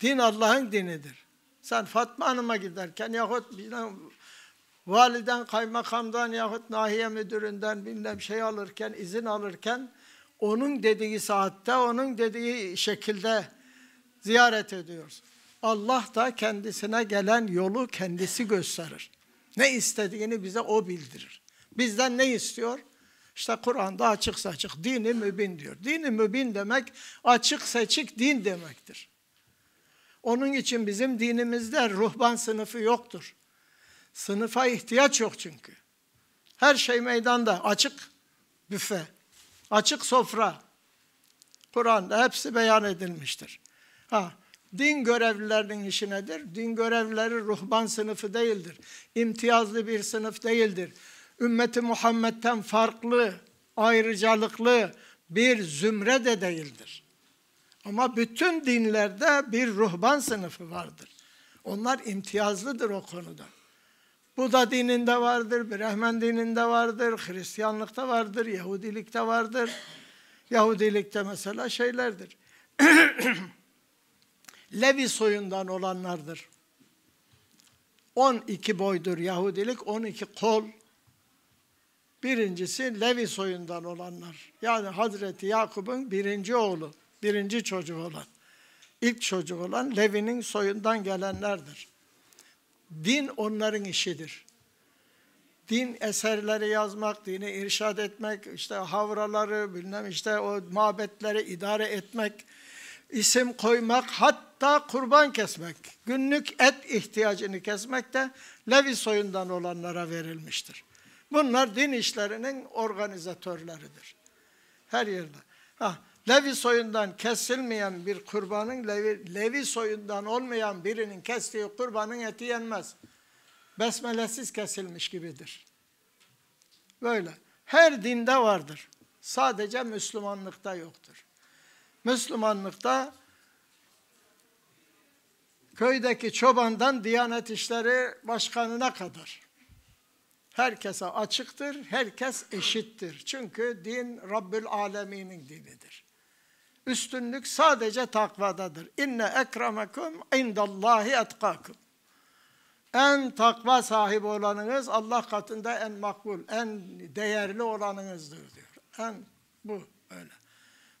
Din Allah'ın dinidir. Sen Fatma Hanım'a giderken yahut bilmem, validen, kaymakamdan yahut nahiye müdüründen bilmem şey alırken, izin alırken onun dediği saatte, onun dediği şekilde ziyaret ediyoruz. Allah da kendisine gelen yolu kendisi gösterir. Ne istediğini bize o bildirir. Bizden ne istiyor? İşte Kur'an'da açık seçik dini mübin diyor. Dini mübin demek açık seçik din demektir. Onun için bizim dinimizde ruhban sınıfı yoktur. Sınıfa ihtiyaç yok çünkü. Her şey meydanda açık büfe, açık sofra. Kur'an'da hepsi beyan edilmiştir. Ha, din görevlilerinin işi nedir? Din görevlileri ruhban sınıfı değildir. İmtiyazlı bir sınıf değildir ümmeti Muhammed'den farklı, ayrıcalıklı bir zümre de değildir. Ama bütün dinlerde bir ruhban sınıfı vardır. Onlar imtiyazlıdır o konuda. Buda dininde vardır, Brehmen dininde vardır, Hristiyanlıkta vardır, Yahudilikte vardır. Yahudilikte mesela şeylerdir. Levi soyundan olanlardır. 12 boydur Yahudilik, 12 kol, Birincisi Levi soyundan olanlar. Yani Hazreti Yakup'un birinci oğlu, birinci çocuğu olan. ilk çocuğu olan Levi'nin soyundan gelenlerdir. Din onların işidir. Din eserleri yazmak, dini irşad etmek, işte havraları, bilmem işte o mabetleri idare etmek, isim koymak, hatta kurban kesmek, günlük et ihtiyacını kesmek de Levi soyundan olanlara verilmiştir. Bunlar din işlerinin organizatörleridir. Her yerde. Ha, Levi soyundan kesilmeyen bir kurbanın, Levi, Levi soyundan olmayan birinin kestiği kurbanın eti yenmez. Besmelesiz kesilmiş gibidir. Böyle. Her dinde vardır. Sadece Müslümanlıkta yoktur. Müslümanlıkta köydeki çobandan Diyanet İşleri Başkanı'na kadar herkese açıktır, herkes eşittir. Çünkü din Rabbül Alemin'in dinidir. Üstünlük sadece takvadadır. İnne ekremekum indallahi etkakum. En takva sahibi olanınız Allah katında en makbul, en değerli olanınızdır diyor. En bu öyle.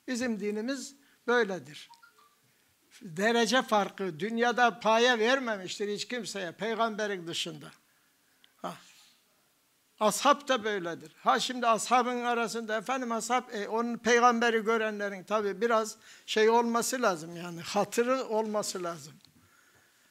Bizim dinimiz böyledir. Derece farkı dünyada paya vermemiştir hiç kimseye peygamberin dışında. Ashab da böyledir. Ha şimdi ashabın arasında efendim ashab e, onun peygamberi görenlerin tabi biraz şey olması lazım yani hatırı olması lazım.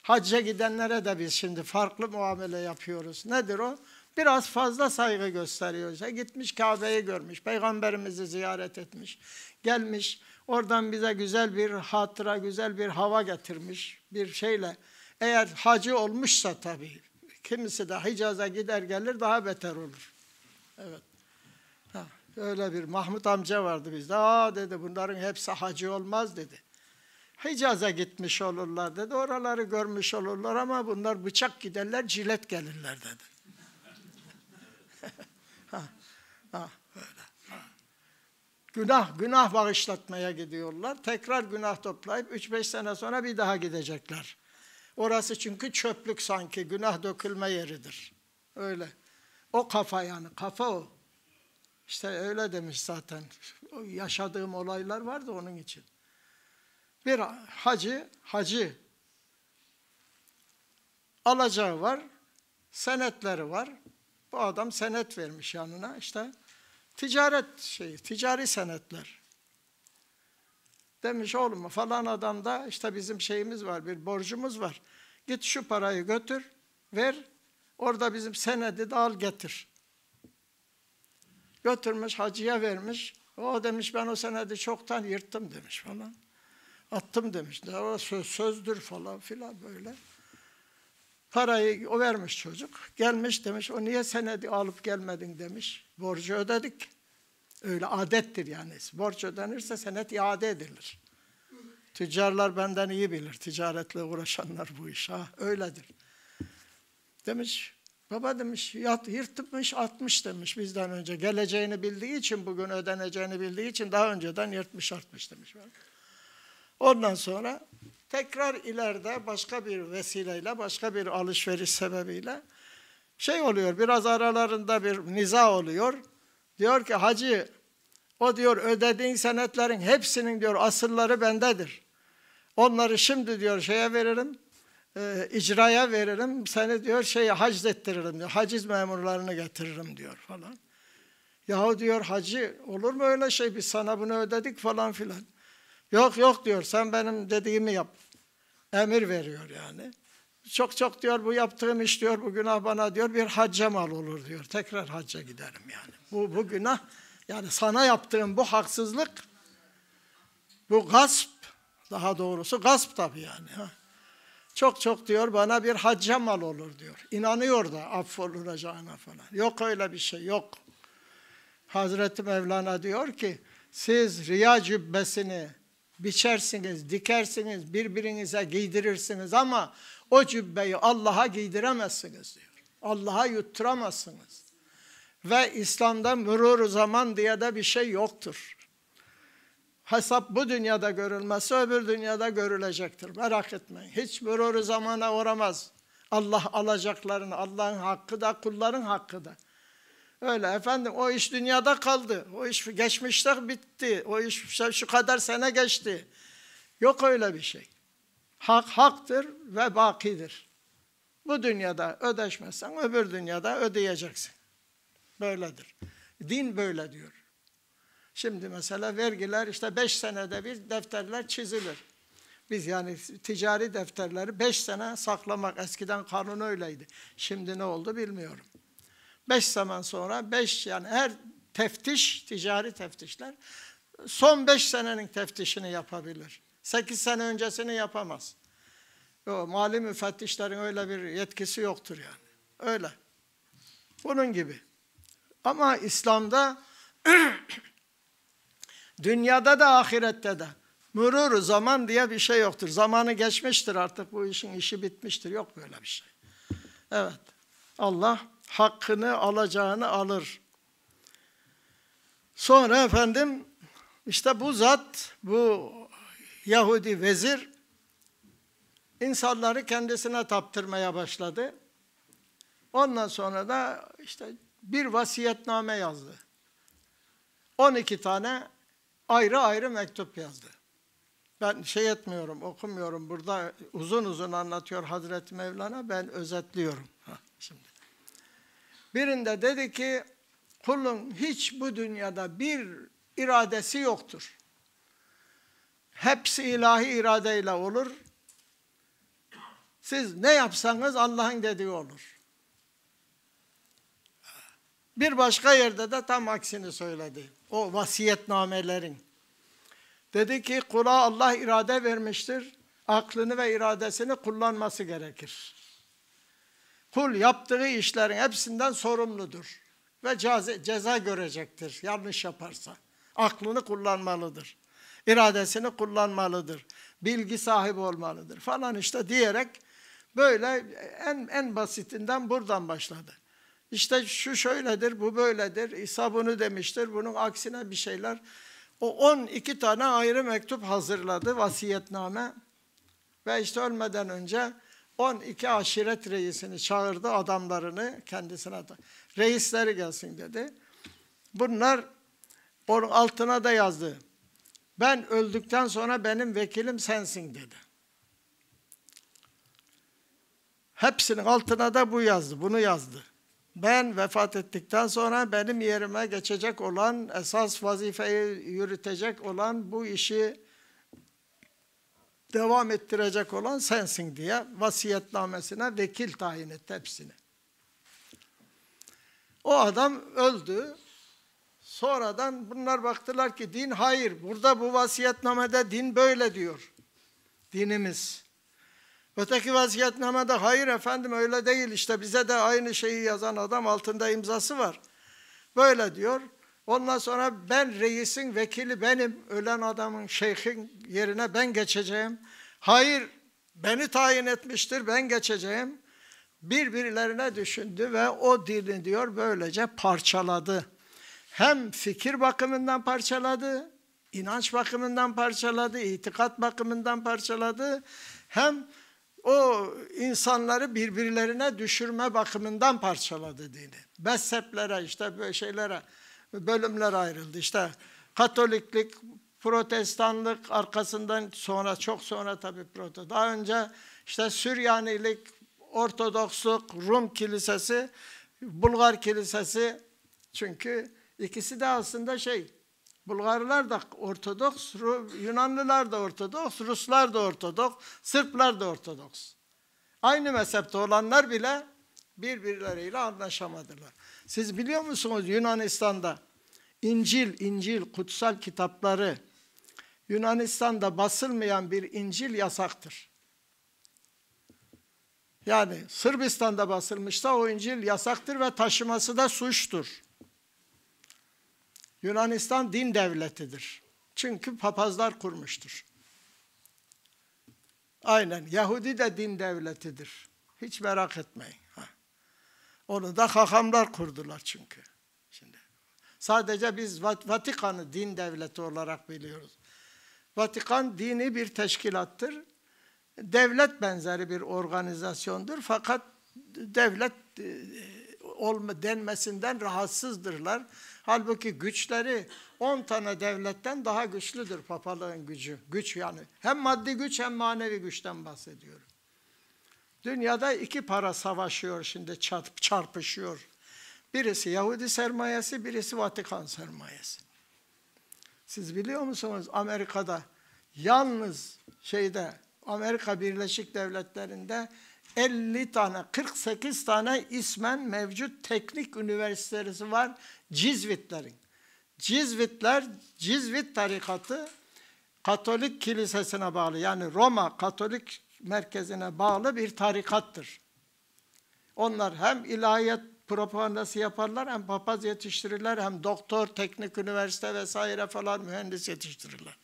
Hacca gidenlere de biz şimdi farklı muamele yapıyoruz. Nedir o? Biraz fazla saygı gösteriyoruz. E, gitmiş Kabe'yi görmüş, peygamberimizi ziyaret etmiş, gelmiş oradan bize güzel bir hatıra, güzel bir hava getirmiş bir şeyle. Eğer hacı olmuşsa tabii Kimisi de Hicaz'a gider gelir daha beter olur. Evet. Ha, öyle bir Mahmut amca vardı bizde. Aa dedi bunların hepsi hacı olmaz dedi. Hicaz'a gitmiş olurlar dedi. Oraları görmüş olurlar ama bunlar bıçak giderler, cilet gelirler dedi. ha, ha, böyle. Ha. Günah, günah bağışlatmaya gidiyorlar. Tekrar günah toplayıp 3-5 sene sonra bir daha gidecekler. Orası çünkü çöplük sanki, günah dökülme yeridir. Öyle. O kafa yani, kafa o. İşte öyle demiş zaten. Yaşadığım olaylar vardı onun için. Bir hacı, hacı alacağı var, senetleri var. Bu adam senet vermiş yanına işte ticaret şeyi, ticari senetler. Demiş oğlum falan adamda işte bizim şeyimiz var, bir borcumuz var. Git şu parayı götür, ver. Orada bizim senedi de al getir. Götürmüş hacıya vermiş. O demiş ben o senedi çoktan yırttım demiş falan. Attım demiş. Ne o söz, sözdür falan filan böyle. Parayı o vermiş çocuk. Gelmiş demiş o niye senedi alıp gelmedin demiş. Borcu ödedik. Öyle adettir yani. Borç ödenirse senet iade edilir. Tüccarlar benden iyi bilir. Ticaretle uğraşanlar bu iş. Ha, öyledir. Demiş, baba demiş, yat, yırtmış atmış demiş bizden önce. Geleceğini bildiği için, bugün ödeneceğini bildiği için daha önceden yırtmış atmış demiş. Ondan sonra tekrar ileride başka bir vesileyle, başka bir alışveriş sebebiyle şey oluyor, biraz aralarında bir niza oluyor. Diyor ki hacı, o diyor ödediğin senetlerin hepsinin diyor asılları bendedir. Onları şimdi diyor şeye veririm, e, icraya veririm, seni diyor şeye hacdettiririm diyor, haciz memurlarını getiririm diyor falan. Yahu diyor hacı olur mu öyle şey biz sana bunu ödedik falan filan. Yok yok diyor sen benim dediğimi yap. Emir veriyor yani. Çok çok diyor bu yaptığım iş diyor bu günah bana diyor bir hacca mal olur diyor. Tekrar hacca giderim yani. Bu, bu günah yani sana yaptığım bu haksızlık bu gasp daha doğrusu gasp tabii yani. Ha. Çok çok diyor bana bir hacca mal olur diyor. İnanıyor da affolunacağına falan. Yok öyle bir şey yok. Hazreti Mevlana diyor ki siz riya cübbesini biçersiniz, dikersiniz, birbirinize giydirirsiniz ama o cübbeyi Allah'a giydiremezsiniz diyor. Allah'a yutturamazsınız. Ve İslam'da mürur zaman diye de bir şey yoktur. Hesap bu dünyada görülmezse öbür dünyada görülecektir. Merak etmeyin. Hiç mürur zamana uğramaz. Allah alacaklarını, Allah'ın hakkı da kulların hakkı da. Öyle efendim o iş dünyada kaldı. O iş geçmişte bitti. O iş şu kadar sene geçti. Yok öyle bir şey. Hak haktır ve bakidir. Bu dünyada ödeşmezsen öbür dünyada ödeyeceksin. Böyledir. Din böyle diyor. Şimdi mesela vergiler işte beş senede bir defterler çizilir. Biz yani ticari defterleri beş sene saklamak eskiden kanun öyleydi. Şimdi ne oldu bilmiyorum. Beş zaman sonra beş yani her teftiş, ticari teftişler son beş senenin teftişini yapabilir. Sekiz sene öncesini yapamaz. O, mali müfettişlerin öyle bir yetkisi yoktur yani. Öyle. Bunun gibi. Ama İslam'da dünyada da ahirette de mürur zaman diye bir şey yoktur. Zamanı geçmiştir artık bu işin işi bitmiştir. Yok böyle bir şey. Evet. Allah hakkını alacağını alır. Sonra efendim işte bu zat, bu Yahudi vezir insanları kendisine taptırmaya başladı. Ondan sonra da işte bir vasiyetname yazdı. 12 tane ayrı ayrı mektup yazdı. Ben şey etmiyorum, okumuyorum. Burada uzun uzun anlatıyor Hazreti Mevlana. Ben özetliyorum. Şimdi. Birinde dedi ki kulun hiç bu dünyada bir iradesi yoktur. Hepsi ilahi iradeyle olur. Siz ne yapsanız Allah'ın dediği olur. Bir başka yerde de tam aksini söyledi. O vasiyetnamelerin. Dedi ki kula Allah irade vermiştir. Aklını ve iradesini kullanması gerekir. Kul yaptığı işlerin hepsinden sorumludur ve ceza, ceza görecektir yanlış yaparsa. Aklını kullanmalıdır. İradesini kullanmalıdır. Bilgi sahibi olmalıdır falan işte diyerek böyle en en basitinden buradan başladı. İşte şu şöyledir, bu böyledir, İsa bunu demiştir, bunun aksine bir şeyler. O 12 tane ayrı mektup hazırladı, vasiyetname. Ve işte ölmeden önce 12 aşiret reisini çağırdı adamlarını kendisine da. Reisleri gelsin dedi. Bunlar onun altına da yazdı. Ben öldükten sonra benim vekilim sensin dedi. Hepsinin altına da bu yazdı, bunu yazdı. Ben vefat ettikten sonra benim yerime geçecek olan, esas vazifeyi yürütecek olan bu işi devam ettirecek olan sensin diye vasiyetnamesine vekil tayin etti hepsini. O adam öldü. Sonradan bunlar baktılar ki din hayır. Burada bu vasiyetnamede din böyle diyor. Dinimiz. Öteki vasiyetnamede hayır efendim öyle değil işte bize de aynı şeyi yazan adam altında imzası var. Böyle diyor. Ondan sonra ben reisin vekili benim, ölen adamın şeyhin yerine ben geçeceğim. Hayır, beni tayin etmiştir, ben geçeceğim. Birbirlerine düşündü ve o dini diyor böylece parçaladı. Hem fikir bakımından parçaladı, inanç bakımından parçaladı, itikat bakımından parçaladı. Hem o insanları birbirlerine düşürme bakımından parçaladı dini. Mezheplere işte böyle şeylere bölümler ayrıldı. İşte Katoliklik, Protestanlık arkasından sonra çok sonra tabii proto. Daha önce işte Süryanilik, Ortodoksluk, Rum kilisesi, Bulgar kilisesi çünkü ikisi de aslında şey Bulgarlar da Ortodoks, Yunanlılar da Ortodoks, Ruslar da Ortodoks, Sırplar da Ortodoks. Aynı mezhepte olanlar bile birbirleriyle anlaşamadılar. Siz biliyor musunuz Yunanistan'da İncil, İncil, kutsal kitapları Yunanistan'da basılmayan bir İncil yasaktır. Yani Sırbistan'da basılmışsa o İncil yasaktır ve taşıması da suçtur. Yunanistan din devletidir. Çünkü papazlar kurmuştur. Aynen. Yahudi de din devletidir. Hiç merak etmeyin. Onu da hahamlar kurdular çünkü. Şimdi sadece biz Vatikan'ı din devleti olarak biliyoruz. Vatikan dini bir teşkilattır. Devlet benzeri bir organizasyondur fakat devlet e, olma denmesinden rahatsızdırlar. Halbuki güçleri 10 tane devletten daha güçlüdür papalığın gücü. Güç yani. Hem maddi güç hem manevi güçten bahsediyorum. Dünyada iki para savaşıyor şimdi çarpışıyor. Birisi Yahudi sermayesi, birisi Vatikan sermayesi. Siz biliyor musunuz Amerika'da yalnız şeyde Amerika Birleşik Devletleri'nde 50 tane, 48 tane ismen mevcut teknik üniversitesi var Cizvitlerin. Cizvitler, Cizvit tarikatı Katolik kilisesine bağlı yani Roma Katolik merkezine bağlı bir tarikattır. Onlar hem ilahiyat propagandası yaparlar hem papaz yetiştirirler hem doktor, teknik üniversite vesaire falan mühendis yetiştirirler.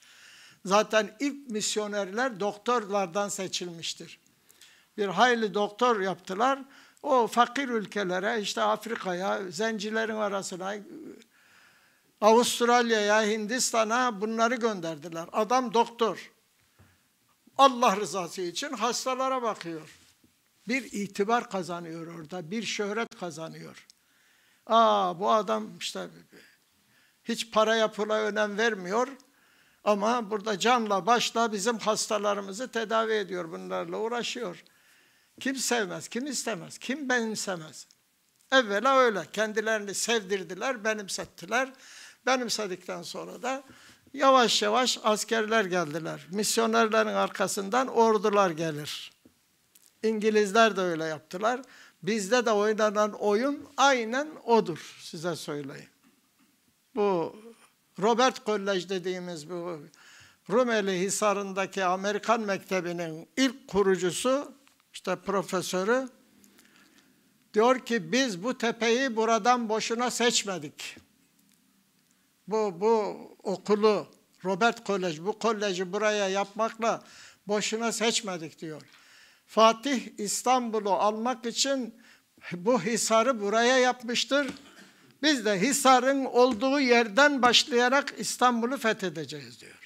Zaten ilk misyonerler doktorlardan seçilmiştir bir hayli doktor yaptılar. O fakir ülkelere işte Afrika'ya, zencilerin arasına, Avustralya'ya, Hindistan'a bunları gönderdiler. Adam doktor. Allah rızası için hastalara bakıyor. Bir itibar kazanıyor orada, bir şöhret kazanıyor. Aa bu adam işte hiç paraya pula önem vermiyor. Ama burada canla başla bizim hastalarımızı tedavi ediyor, bunlarla uğraşıyor. Kim sevmez, kim istemez, kim benimsemez? Evvela öyle. Kendilerini sevdirdiler, benimsettiler. Benimsedikten sonra da yavaş yavaş askerler geldiler. Misyonerlerin arkasından ordular gelir. İngilizler de öyle yaptılar. Bizde de oynanan oyun aynen odur size söyleyeyim. Bu Robert College dediğimiz bu Rumeli Hisarı'ndaki Amerikan Mektebi'nin ilk kurucusu işte profesörü diyor ki biz bu tepeyi buradan boşuna seçmedik. Bu, bu okulu Robert College bu koleji buraya yapmakla boşuna seçmedik diyor. Fatih İstanbul'u almak için bu Hisar'ı buraya yapmıştır. Biz de Hisar'ın olduğu yerden başlayarak İstanbul'u fethedeceğiz diyor.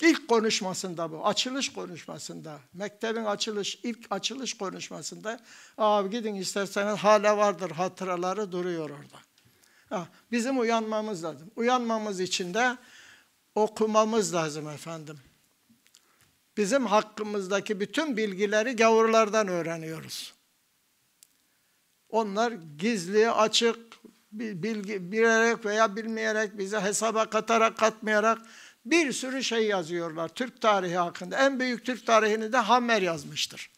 İlk konuşmasında bu, açılış konuşmasında, mektebin açılış, ilk açılış konuşmasında, abi gidin isterseniz hala vardır hatıraları duruyor orada. Ha, bizim uyanmamız lazım. Uyanmamız için de okumamız lazım efendim. Bizim hakkımızdaki bütün bilgileri gavurlardan öğreniyoruz. Onlar gizli, açık, bilgi, bilerek veya bilmeyerek bize hesaba katarak, katmayarak bir sürü şey yazıyorlar Türk tarihi hakkında. En büyük Türk tarihini de Hammer yazmıştır.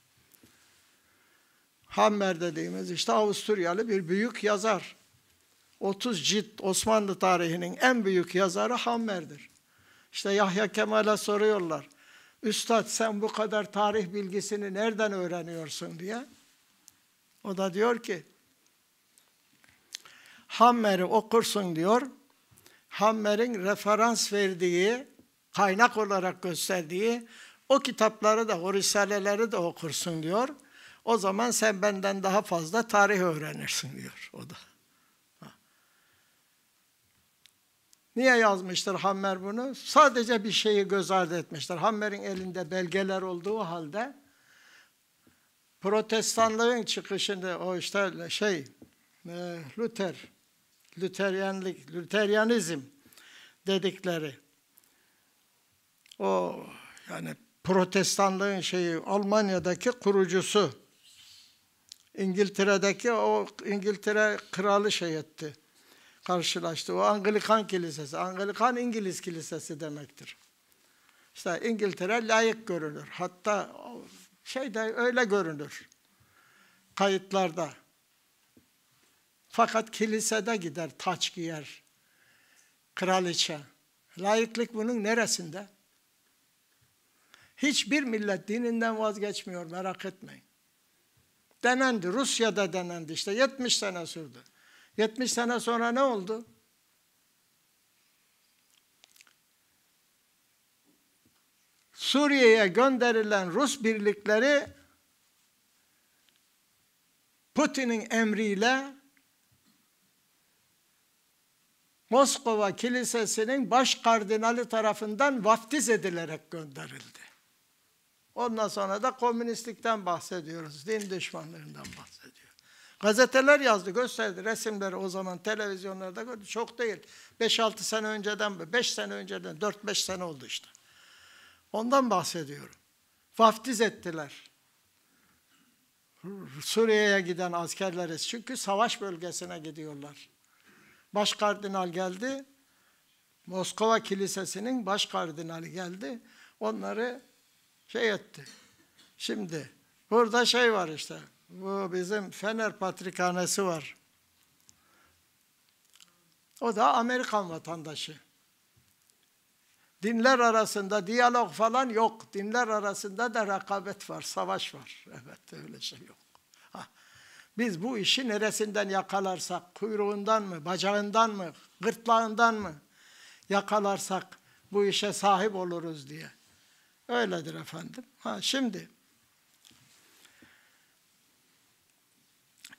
Hammer dediğimiz işte Avusturyalı bir büyük yazar. 30 cilt Osmanlı tarihinin en büyük yazarı Hammer'dir. İşte Yahya Kemal'e soruyorlar. Üstad sen bu kadar tarih bilgisini nereden öğreniyorsun diye. O da diyor ki Hammer'i okursun diyor. Hammer'in referans verdiği, kaynak olarak gösterdiği o kitapları da, o risaleleri de okursun diyor. O zaman sen benden daha fazla tarih öğrenirsin diyor o da. Niye yazmıştır Hammer bunu? Sadece bir şeyi göz ardı etmiştir. Hammer'in elinde belgeler olduğu halde protestanlığın çıkışında o işte şey e, Luther, Lüteryanlık, Lüteryanizm dedikleri o yani protestanlığın şeyi Almanya'daki kurucusu İngiltere'deki o İngiltere kralı şey etti. Karşılaştı. O Anglikan kilisesi. Anglikan İngiliz kilisesi demektir. İşte İngiltere layık görünür. Hatta şeyde öyle görünür. Kayıtlarda. Fakat kilisede gider, taç giyer. Kraliçe. Layıklık bunun neresinde? Hiçbir millet dininden vazgeçmiyor merak etmeyin. Denendi. Rusya'da denendi işte 70 sene sürdü. 70 sene sonra ne oldu? Suriye'ye gönderilen Rus birlikleri Putin'in emriyle Moskova Kilisesi'nin baş kardinali tarafından vaftiz edilerek gönderildi. Ondan sonra da komünistlikten bahsediyoruz, din düşmanlığından bahsediyor. Gazeteler yazdı, gösterdi resimleri o zaman televizyonlarda gördü. Çok değil. 5-6 sene önceden, 5 sene önceden, 4-5 sene oldu işte. Ondan bahsediyorum. Vaftiz ettiler. Suriye'ye giden askerleriz. Çünkü savaş bölgesine gidiyorlar. Baş kardinal geldi. Moskova Kilisesi'nin baş kardinali geldi. Onları şey etti. Şimdi burada şey var işte. Bu bizim Fener Patrikhanesi var. O da Amerikan vatandaşı. Dinler arasında diyalog falan yok. Dinler arasında da rekabet var, savaş var. Evet öyle şey yok. Ha. Biz bu işi neresinden yakalarsak, kuyruğundan mı, bacağından mı, gırtlağından mı yakalarsak bu işe sahip oluruz diye. Öyledir efendim. Ha şimdi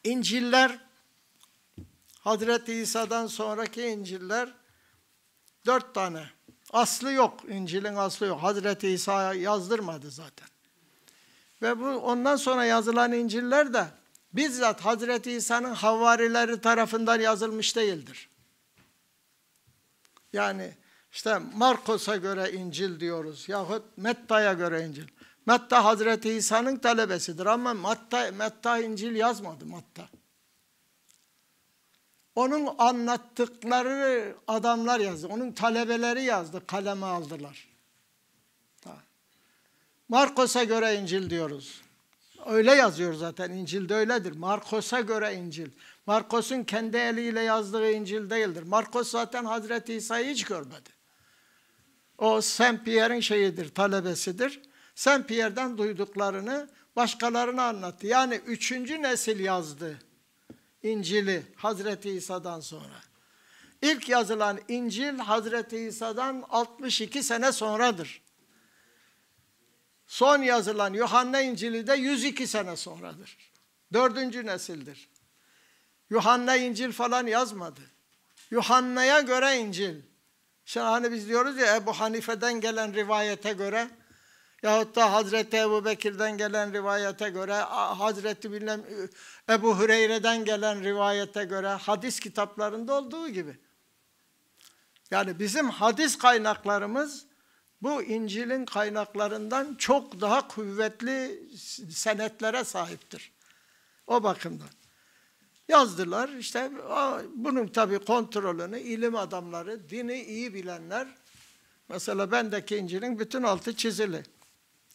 İnciller Hazreti İsa'dan sonraki İnciller dört tane. Aslı yok. İncil'in aslı yok. Hazreti İsa yazdırmadı zaten. Ve bu ondan sonra yazılan İncil'ler de bizzat Hazreti İsa'nın havarileri tarafından yazılmış değildir. Yani işte Markos'a göre İncil diyoruz yahut Metta'ya göre İncil. Metta Hazreti İsa'nın talebesidir ama Metta, Metta İncil yazmadı Metta. Onun anlattıkları adamlar yazdı. Onun talebeleri yazdı, kaleme aldılar. Markos'a göre İncil diyoruz. Öyle yazıyor zaten İncil'de öyledir. Markos'a göre İncil. Markos'un kendi eliyle yazdığı İncil değildir. Markos zaten Hazreti İsa'yı hiç görmedi. O Saint Pierre'in şeyidir, talebesidir. Saint Pierre'den duyduklarını başkalarına anlattı. Yani üçüncü nesil yazdı İncil'i Hazreti İsa'dan sonra. İlk yazılan İncil Hazreti İsa'dan 62 sene sonradır. Son yazılan Yuhanna İncil'i de 102 sene sonradır. Dördüncü nesildir. Yuhanna İncil falan yazmadı. Yuhanna'ya göre İncil. Şimdi hani biz diyoruz ya Ebu Hanife'den gelen rivayete göre yahut da Hazreti Ebu Bekir'den gelen rivayete göre Hazreti bilmem, Ebu Hüreyre'den gelen rivayete göre hadis kitaplarında olduğu gibi. Yani bizim hadis kaynaklarımız bu İncil'in kaynaklarından çok daha kuvvetli senetlere sahiptir. O bakımdan. Yazdılar işte bunun tabi kontrolünü ilim adamları, dini iyi bilenler mesela bendeki İncil'in bütün altı çizili.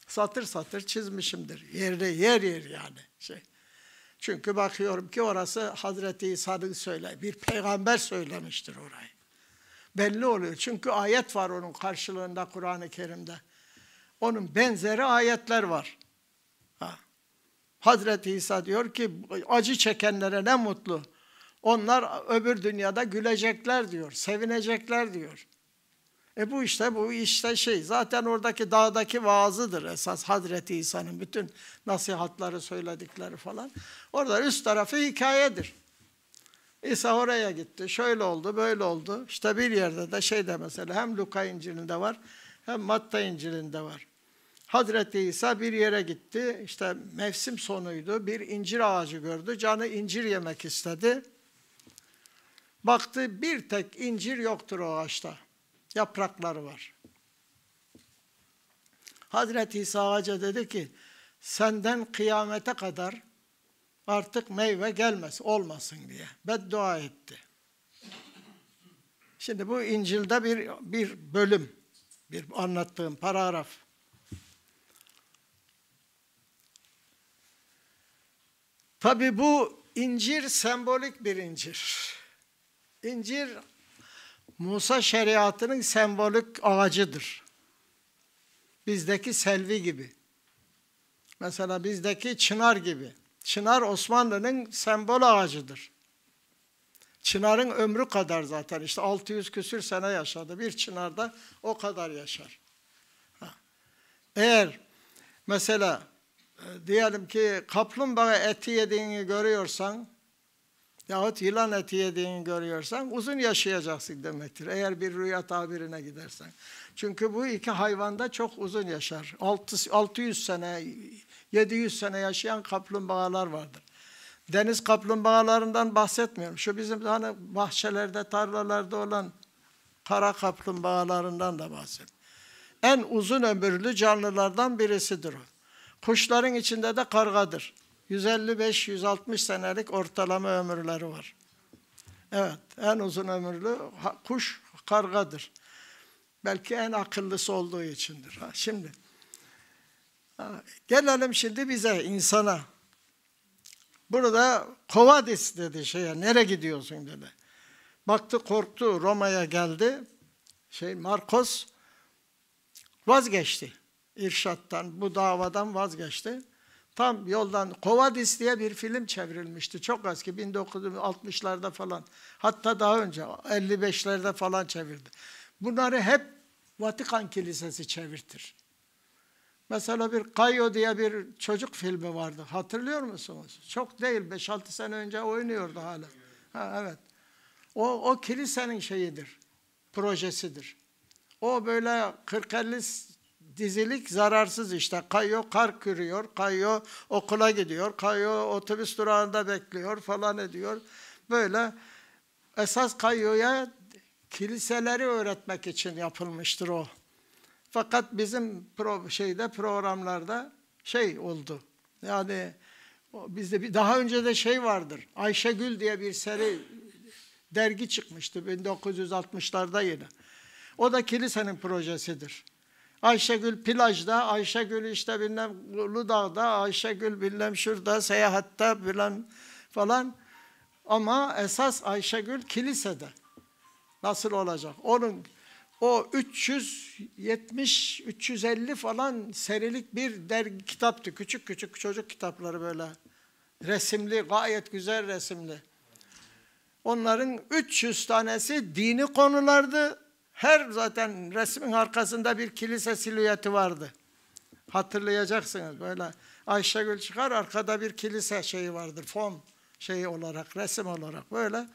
Satır satır çizmişimdir. Yerde yer yer yani şey. Çünkü bakıyorum ki orası Hazreti İsa'nın söyle, bir peygamber söylemiştir orayı. Belli oluyor. Çünkü ayet var onun karşılığında Kur'an-ı Kerim'de. Onun benzeri ayetler var. Hazreti İsa diyor ki acı çekenlere ne mutlu. Onlar öbür dünyada gülecekler diyor, sevinecekler diyor. E bu işte bu işte şey zaten oradaki dağdaki vaazıdır esas Hazreti İsa'nın bütün nasihatları söyledikleri falan. Orada üst tarafı hikayedir. İsa oraya gitti. Şöyle oldu, böyle oldu. İşte bir yerde de şeyde mesela hem Luka İncil'inde var hem Matta İncil'inde var. Hazreti İsa bir yere gitti. İşte mevsim sonuydu. Bir incir ağacı gördü. Canı incir yemek istedi. Baktı bir tek incir yoktur o ağaçta. Yaprakları var. Hazreti İsa ağaca dedi ki senden kıyamete kadar artık meyve gelmez, olmasın diye beddua etti. Şimdi bu İncil'de bir, bir bölüm, bir anlattığım paragraf. Tabi bu incir sembolik bir incir. İncir Musa şeriatının sembolik ağacıdır. Bizdeki selvi gibi. Mesela bizdeki çınar gibi. Çınar Osmanlı'nın sembol ağacıdır. Çınarın ömrü kadar zaten işte 600 küsür sene yaşadı. Bir çınarda o kadar yaşar. Eğer mesela e, diyelim ki kaplumbağa eti yediğini görüyorsan yahut yılan eti yediğini görüyorsan uzun yaşayacaksın demektir. Eğer bir rüya tabirine gidersen. Çünkü bu iki hayvanda çok uzun yaşar. 600 sene, 700 sene yaşayan kaplumbağalar vardır. Deniz kaplumbağalarından bahsetmiyorum. Şu bizim hani bahçelerde, tarlalarda olan kara kaplumbağalarından da bahsediyorum. En uzun ömürlü canlılardan birisidir o. Kuşların içinde de kargadır. 155-160 senelik ortalama ömürleri var. Evet, en uzun ömürlü kuş kargadır. Belki en akıllısı olduğu içindir. Ha, şimdi gelelim şimdi bize, insana. Burada Kovadis dedi şeye, nereye gidiyorsun dedi. Baktı korktu, Roma'ya geldi. Şey Marcos vazgeçti. İrşattan, bu davadan vazgeçti. Tam yoldan Kovadis diye bir film çevrilmişti. Çok eski 1960'larda falan. Hatta daha önce 55'lerde falan çevirdi. Bunları hep Vatikan Kilisesi çevirtir. Mesela bir Kayo diye bir çocuk filmi vardı. Hatırlıyor musunuz? Çok değil, 5-6 sene önce oynuyordu hala. Ha, evet. O, o kilisenin şeyidir, projesidir. O böyle 40-50 dizilik zararsız işte. Kayo kar kürüyor, Kayo okula gidiyor, Kayo otobüs durağında bekliyor falan ediyor. Böyle esas Kayo'ya kiliseleri öğretmek için yapılmıştır o. Fakat bizim pro, şeyde programlarda şey oldu. Yani bizde bir daha önce de şey vardır. Ayşegül diye bir seri dergi çıkmıştı 1960'larda yine. O da kilisenin projesidir. Ayşegül plajda, Ayşegül işte bilmem Uludağ'da, Ayşegül bilmem şurada, seyahatte bilmem falan. Ama esas Ayşegül kilisede. Nasıl olacak? Onun o 370 350 falan serilik bir dergi kitaptı. Küçük küçük çocuk kitapları böyle. Resimli, gayet güzel resimli. Onların 300 tanesi dini konulardı. Her zaten resmin arkasında bir kilise silüeti vardı. Hatırlayacaksınız böyle. Ayşegül çıkar arkada bir kilise şeyi vardır. Fon şeyi olarak, resim olarak böyle.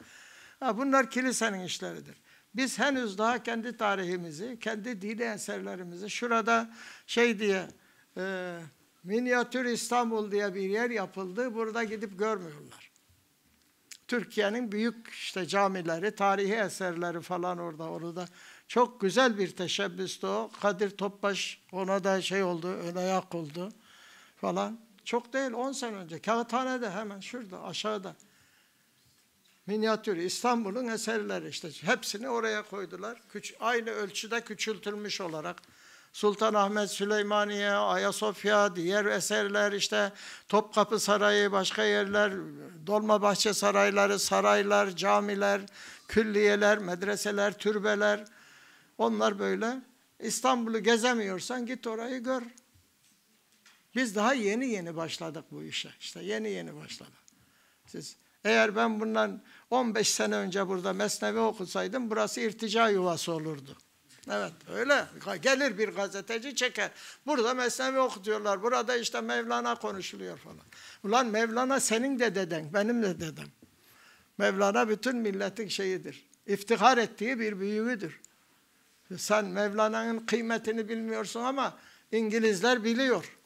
Ha, bunlar kilisenin işleridir. Biz henüz daha kendi tarihimizi, kendi dini eserlerimizi şurada şey diye e, minyatür İstanbul diye bir yer yapıldı. Burada gidip görmüyorlar. Türkiye'nin büyük işte camileri, tarihi eserleri falan orada orada. Çok güzel bir teşebbüstü o. Kadir Topbaş ona da şey oldu, ön ayak oldu falan. Çok değil 10 sene önce. Kağıthane'de hemen şurada aşağıda minyatür İstanbul'un eserleri işte hepsini oraya koydular. Küç, aynı ölçüde küçültülmüş olarak. Sultanahmet, Süleymaniye, Ayasofya, diğer eserler işte Topkapı Sarayı, başka yerler, Dolmabahçe sarayları, saraylar, camiler, külliyeler, medreseler, türbeler. Onlar böyle. İstanbul'u gezemiyorsan git orayı gör. Biz daha yeni yeni başladık bu işe. İşte yeni yeni başladık. Siz eğer ben bundan 15 sene önce burada Mesnevi okusaydım burası irtica yuvası olurdu. Evet öyle. Gelir bir gazeteci çeker. Burada Mesnevi okutuyorlar. Burada işte Mevlana konuşuluyor falan. Ulan Mevlana senin de deden, benim de dedem. Mevlana bütün milletin şeyidir. İftihar ettiği bir büyüğüdür. Sen Mevlana'nın kıymetini bilmiyorsun ama İngilizler biliyor.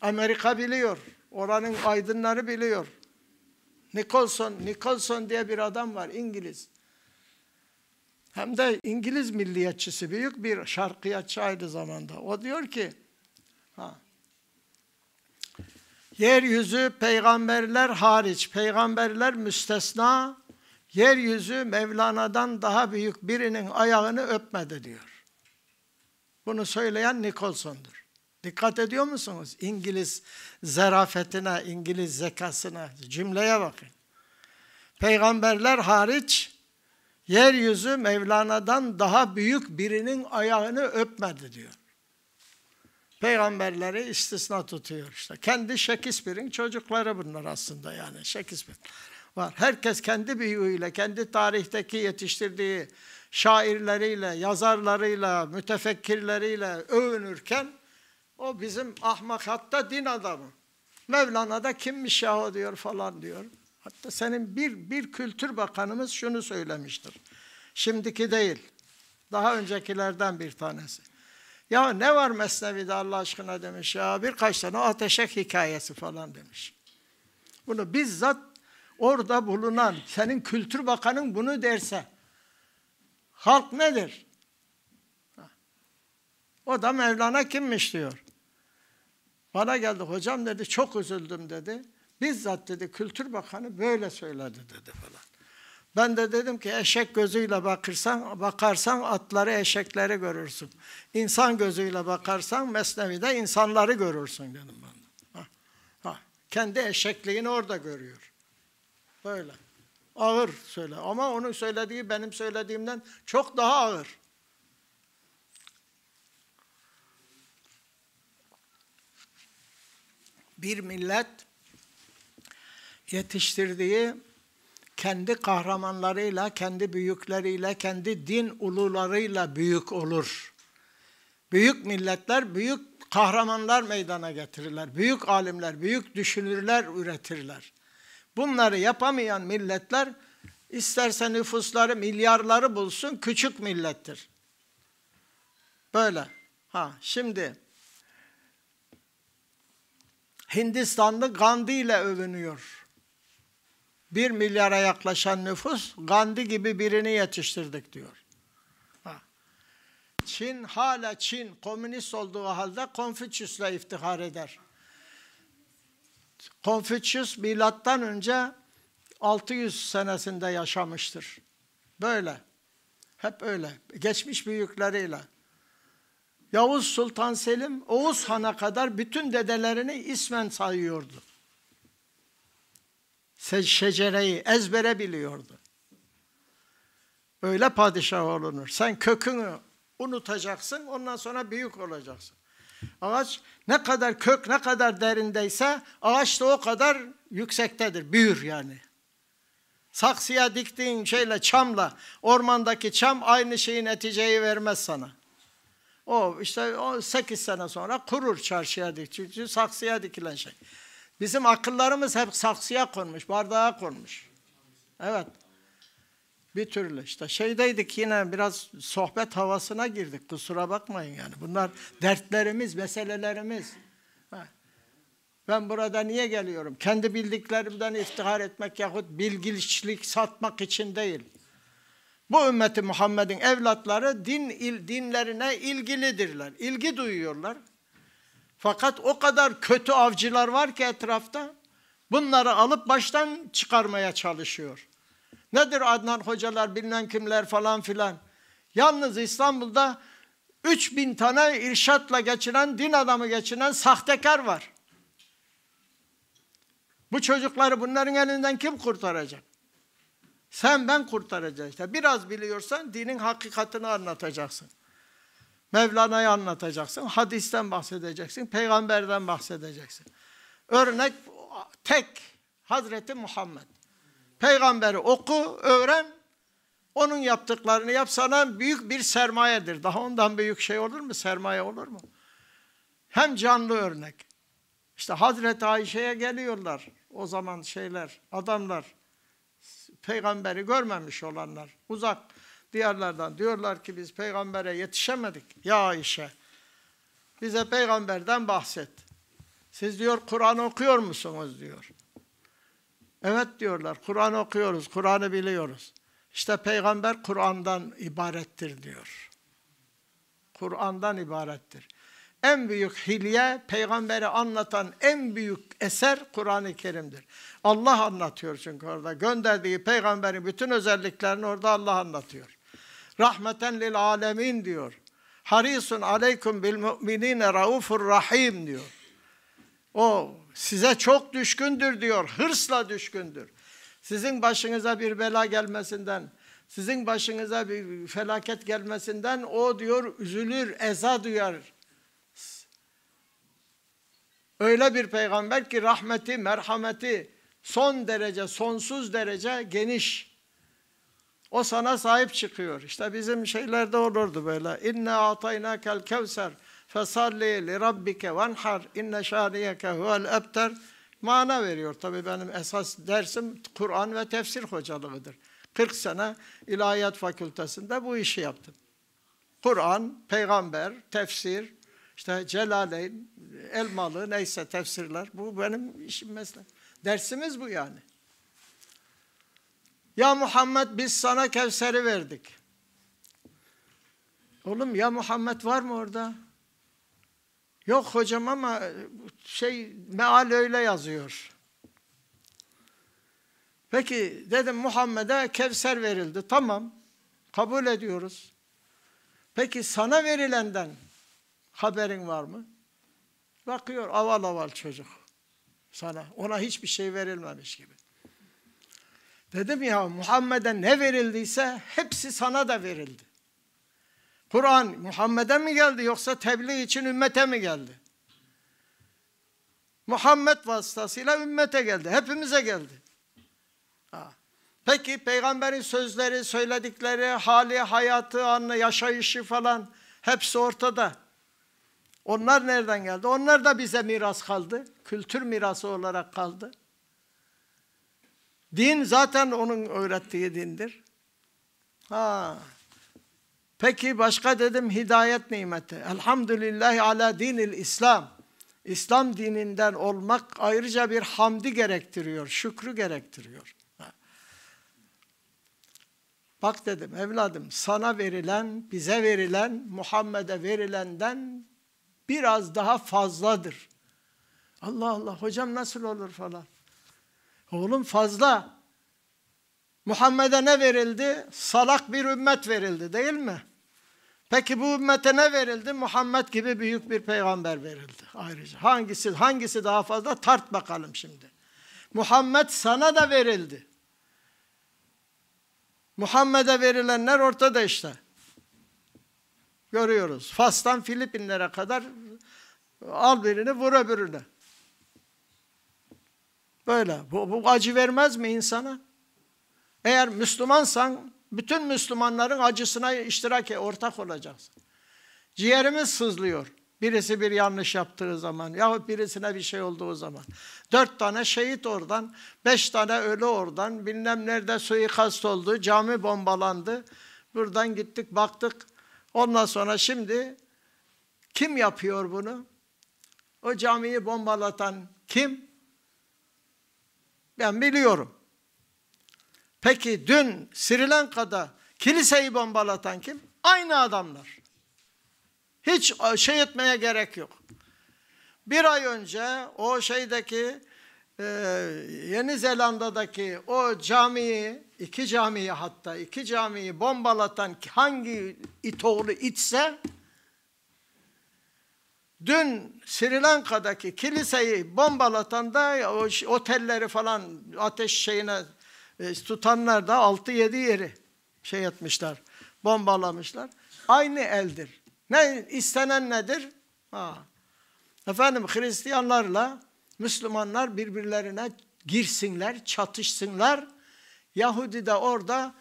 Amerika biliyor. Oranın aydınları biliyor. Nicholson, Nicholson diye bir adam var İngiliz. Hem de İngiliz milliyetçisi, büyük bir şarkıyatçı aynı zamanda. O diyor ki, ha, yeryüzü peygamberler hariç, peygamberler müstesna, yeryüzü Mevlana'dan daha büyük birinin ayağını öpmedi diyor. Bunu söyleyen Nicholson'dur. Dikkat ediyor musunuz? İngiliz zarafetine, İngiliz zekasına, cümleye bakın. Peygamberler hariç yeryüzü Mevlana'dan daha büyük birinin ayağını öpmedi diyor. Peygamberleri istisna tutuyor işte. Kendi Shakespeare'in çocukları bunlar aslında yani Shakespeare var. Herkes kendi büyüğüyle, kendi tarihteki yetiştirdiği şairleriyle, yazarlarıyla, mütefekkirleriyle övünürken o bizim ahmak hatta din adamı. Mevlana da kimmiş yahu diyor falan diyor. Hatta senin bir, bir kültür bakanımız şunu söylemiştir. Şimdiki değil. Daha öncekilerden bir tanesi. Ya ne var Mesnevi'de Allah aşkına demiş ya birkaç tane ateşek hikayesi falan demiş. Bunu bizzat orada bulunan senin kültür bakanın bunu derse halk nedir? O da Mevlana kimmiş diyor. Bana geldi hocam dedi çok üzüldüm dedi. Bizzat dedi Kültür Bakanı böyle söyledi dedi falan. Ben de dedim ki eşek gözüyle bakırsan, bakarsan atları eşekleri görürsün. İnsan gözüyle bakarsan Mesnevi'de insanları görürsün dedim ben. Ha, ha. Kendi eşekliğini orada görüyor. Böyle. Ağır söyle. Ama onun söylediği benim söylediğimden çok daha ağır. Bir millet yetiştirdiği kendi kahramanlarıyla, kendi büyükleriyle, kendi din ulularıyla büyük olur. Büyük milletler büyük kahramanlar meydana getirirler. Büyük alimler, büyük düşünürler üretirler. Bunları yapamayan milletler isterse nüfusları milyarları bulsun küçük millettir. Böyle. Ha şimdi Hindistanlı Gandhi ile övünüyor. Bir milyara yaklaşan nüfus Gandhi gibi birini yetiştirdik diyor. Çin hala Çin komünist olduğu halde Konfüçyüs'le iftihar eder. Konfüçyüs milattan önce 600 senesinde yaşamıştır. Böyle. Hep öyle. Geçmiş büyükleriyle. Yavuz Sultan Selim Oğuz Han'a kadar bütün dedelerini ismen sayıyordu. Şecereyi ezbere biliyordu. Öyle padişah olunur. Sen kökünü unutacaksın, ondan sonra büyük olacaksın. Ağaç ne kadar kök ne kadar derindeyse ağaç da o kadar yüksektedir, büyür yani. Saksıya diktiğin şeyle çamla ormandaki çam aynı şeyi neticeyi vermez sana. O işte o 8 sene sonra kurur çarşıya dik. Çünkü saksıya dikilen şey. Bizim akıllarımız hep saksıya konmuş, bardağa konmuş. Evet. Bir türlü işte şeydeydik yine biraz sohbet havasına girdik. Kusura bakmayın yani. Bunlar dertlerimiz, meselelerimiz. Ben burada niye geliyorum? Kendi bildiklerimden iftihar etmek yahut bilgiçlik satmak için değil. Bu ümmeti Muhammed'in evlatları din il, dinlerine ilgilidirler. İlgi duyuyorlar. Fakat o kadar kötü avcılar var ki etrafta bunları alıp baştan çıkarmaya çalışıyor. Nedir Adnan hocalar bilmem kimler falan filan. Yalnız İstanbul'da 3000 tane irşatla geçiren, din adamı geçiren sahtekar var. Bu çocukları bunların elinden kim kurtaracak? Sen ben kurtaracağız işte. Biraz biliyorsan dinin hakikatini anlatacaksın. Mevlana'yı anlatacaksın, hadisten bahsedeceksin, peygamberden bahsedeceksin. Örnek tek Hazreti Muhammed. Peygamberi oku, öğren, onun yaptıklarını yap sana büyük bir sermayedir. Daha ondan büyük şey olur mu? Sermaye olur mu? Hem canlı örnek. İşte Hazreti Ayşe'ye geliyorlar o zaman şeyler, adamlar. Peygamberi görmemiş olanlar uzak diyarlardan diyorlar ki biz peygambere yetişemedik. Ya Ayşe bize peygamberden bahset. Siz diyor Kur'an okuyor musunuz diyor. Evet diyorlar Kur'an okuyoruz, Kur'an'ı biliyoruz. İşte peygamber Kur'an'dan ibarettir diyor. Kur'an'dan ibarettir. En büyük hilye, peygamberi anlatan en büyük eser Kur'an-ı Kerim'dir. Allah anlatıyor çünkü orada. Gönderdiği peygamberin bütün özelliklerini orada Allah anlatıyor. Rahmeten lil alemin diyor. Harisun aleykum bil mu'minine raufur rahim diyor. O size çok düşkündür diyor. Hırsla düşkündür. Sizin başınıza bir bela gelmesinden, sizin başınıza bir felaket gelmesinden o diyor üzülür, eza duyar. Öyle bir peygamber ki rahmeti, merhameti son derece, sonsuz derece geniş. O sana sahip çıkıyor. İşte bizim şeylerde olurdu böyle. İnne ataynakel kevser fesalli li rabbike venhar inne şaniyeke huvel ebter. Mana veriyor. Tabii benim esas dersim Kur'an ve tefsir hocalığıdır. 40 sene ilahiyat fakültesinde bu işi yaptım. Kur'an, peygamber, tefsir, işte Celaleyn, Elmalı neyse tefsirler. Bu benim işim meslek. Dersimiz bu yani. Ya Muhammed biz sana Kevser'i verdik. Oğlum ya Muhammed var mı orada? Yok hocam ama şey meal öyle yazıyor. Peki dedim Muhammed'e Kevser verildi. Tamam. Kabul ediyoruz. Peki sana verilenden haberin var mı? Bakıyor aval aval çocuk sana. Ona hiçbir şey verilmemiş gibi. Dedim ya Muhammed'e ne verildiyse hepsi sana da verildi. Kur'an Muhammed'e mi geldi yoksa tebliğ için ümmete mi geldi? Muhammed vasıtasıyla ümmete geldi. Hepimize geldi. Peki peygamberin sözleri, söyledikleri, hali, hayatı, anı, yaşayışı falan hepsi ortada. Onlar nereden geldi? Onlar da bize miras kaldı. Kültür mirası olarak kaldı. Din zaten onun öğrettiği dindir. Ha. Peki başka dedim hidayet nimeti. Elhamdülillahi ala dinil İslam. İslam dininden olmak ayrıca bir hamdi gerektiriyor, şükrü gerektiriyor. Bak dedim evladım sana verilen, bize verilen, Muhammed'e verilenden biraz daha fazladır. Allah Allah hocam nasıl olur falan. Oğlum fazla. Muhammed'e ne verildi? Salak bir ümmet verildi değil mi? Peki bu ümmete ne verildi? Muhammed gibi büyük bir peygamber verildi ayrıca. Hangisi hangisi daha fazla tart bakalım şimdi. Muhammed sana da verildi. Muhammed'e verilenler ortada işte. Görüyoruz. Fas'tan Filipinlere kadar al birini vur öbürüne. Böyle. Bu, bu acı vermez mi insana? Eğer Müslümansan bütün Müslümanların acısına iştirak ortak olacaksın. Ciğerimiz sızlıyor. Birisi bir yanlış yaptığı zaman yahut birisine bir şey olduğu zaman. Dört tane şehit oradan, beş tane ölü oradan, bilmem nerede suikast oldu, cami bombalandı. Buradan gittik baktık. Ondan sonra şimdi kim yapıyor bunu? O camiyi bombalatan kim? Ben biliyorum. Peki dün Sri Lanka'da kiliseyi bombalatan kim? Aynı adamlar. Hiç şey etmeye gerek yok. Bir ay önce o şeydeki e, Yeni Zelanda'daki o camiyi, iki camiyi hatta iki camiyi bombalatan hangi itoğlu itse dün Sri Lanka'daki kiliseyi bombalatan da o otelleri falan ateş şeyine e, tutanlar da 6-7 yeri şey etmişler, bombalamışlar. Aynı eldir. Ne istenen nedir? Ha. Efendim Hristiyanlarla Müslümanlar birbirlerine girsinler, çatışsınlar. Yahudi de orada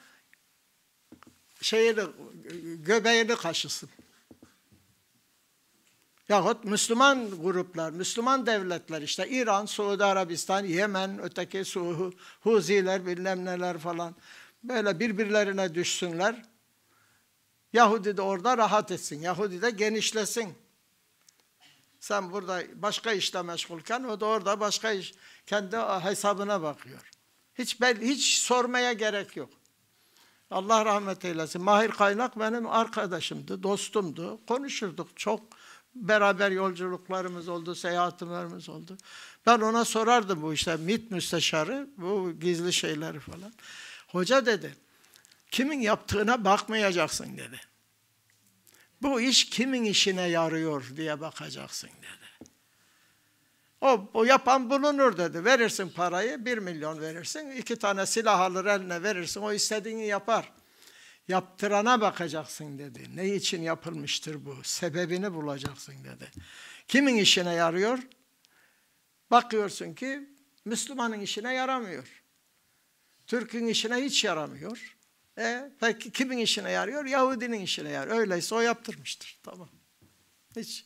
şeyini, göbeğini kaşısın. Yahut Müslüman gruplar, Müslüman devletler işte İran, Suudi Arabistan, Yemen, öteki Suhu, Huziler bilmem neler falan. Böyle birbirlerine düşsünler. Yahudi de orada rahat etsin. Yahudi de genişlesin. Sen burada başka işle meşgulken o da orada başka iş kendi hesabına bakıyor. Hiç belli, hiç sormaya gerek yok. Allah rahmet eylesin. Mahir Kaynak benim arkadaşımdı, dostumdu. Konuşurduk çok. Beraber yolculuklarımız oldu, seyahatlerimiz oldu. Ben ona sorardım bu işte MİT müsteşarı, bu gizli şeyleri falan. Hoca dedi, kimin yaptığına bakmayacaksın dedi. Bu iş kimin işine yarıyor diye bakacaksın dedi. O, o yapan bulunur dedi. Verirsin parayı, bir milyon verirsin. iki tane silah alır eline verirsin. O istediğini yapar. Yaptırana bakacaksın dedi. Ne için yapılmıştır bu? Sebebini bulacaksın dedi. Kimin işine yarıyor? Bakıyorsun ki Müslümanın işine yaramıyor. Türk'ün işine hiç yaramıyor. E, peki kimin işine yarıyor? Yahudinin işine yarıyor. Öyleyse o yaptırmıştır. Tamam. Hiç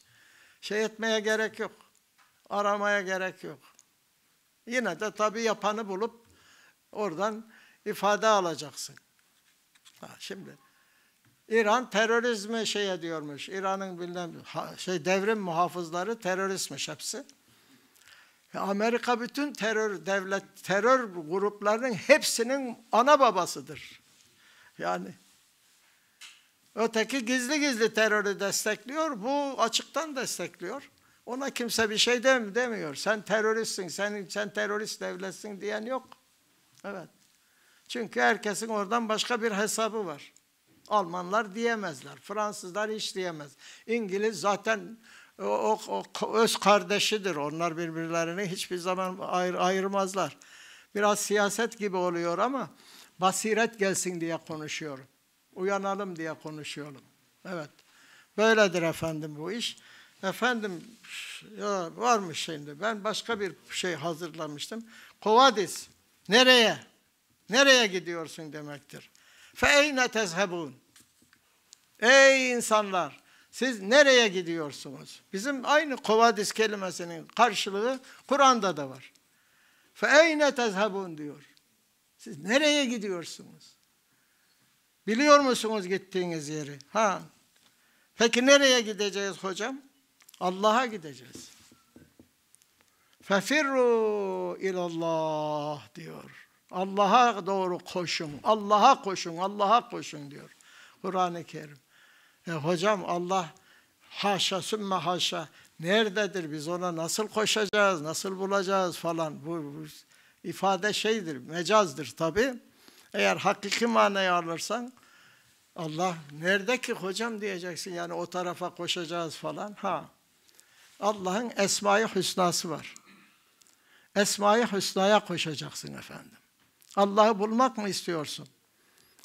şey etmeye gerek yok. Aramaya gerek yok. Yine de tabii yapanı bulup oradan ifade alacaksın. Ha, şimdi İran terörizmi şey ediyormuş. İran'ın bilmem şey devrim muhafızları teröristmiş hepsi. Amerika bütün terör devlet terör gruplarının hepsinin ana babasıdır. Yani öteki gizli gizli terörü destekliyor, bu açıktan destekliyor. Ona kimse bir şey dem demiyor. Sen teröristsin, sen, sen terörist devletsin diyen yok. Evet. Çünkü herkesin oradan başka bir hesabı var. Almanlar diyemezler, Fransızlar hiç diyemez. İngiliz zaten o, o, o öz kardeşidir. Onlar birbirlerini hiçbir zaman ayır, ayırmazlar. Biraz siyaset gibi oluyor ama basiret gelsin diye konuşuyorum. Uyanalım diye konuşuyorum. Evet. Böyledir efendim bu iş. Efendim ya varmış şimdi. Ben başka bir şey hazırlamıştım. Kovadis. Nereye? Nereye gidiyorsun demektir. Feyne tezhebun. Ey insanlar, siz nereye gidiyorsunuz? Bizim aynı kovadis kelimesinin karşılığı Kur'an'da da var. Feyne tezhebun diyor. Siz nereye gidiyorsunuz? Biliyor musunuz gittiğiniz yeri? Ha. Peki nereye gideceğiz hocam? Allah'a gideceğiz. Fefirru ilallah diyor. Allah'a doğru koşun. Allah'a koşun. Allah'a koşun diyor. Kur'an-ı Kerim. E hocam Allah haşa sümme haşa nerededir biz ona nasıl koşacağız, nasıl bulacağız falan. Bu, bu ifade şeydir, mecazdır tabi. Eğer hakiki manayı alırsan Allah nerede ki hocam diyeceksin yani o tarafa koşacağız falan. Ha. Allah'ın Esma-i Hüsnası var. Esma-i Hüsna'ya koşacaksın efendim. Allah'ı bulmak mı istiyorsun?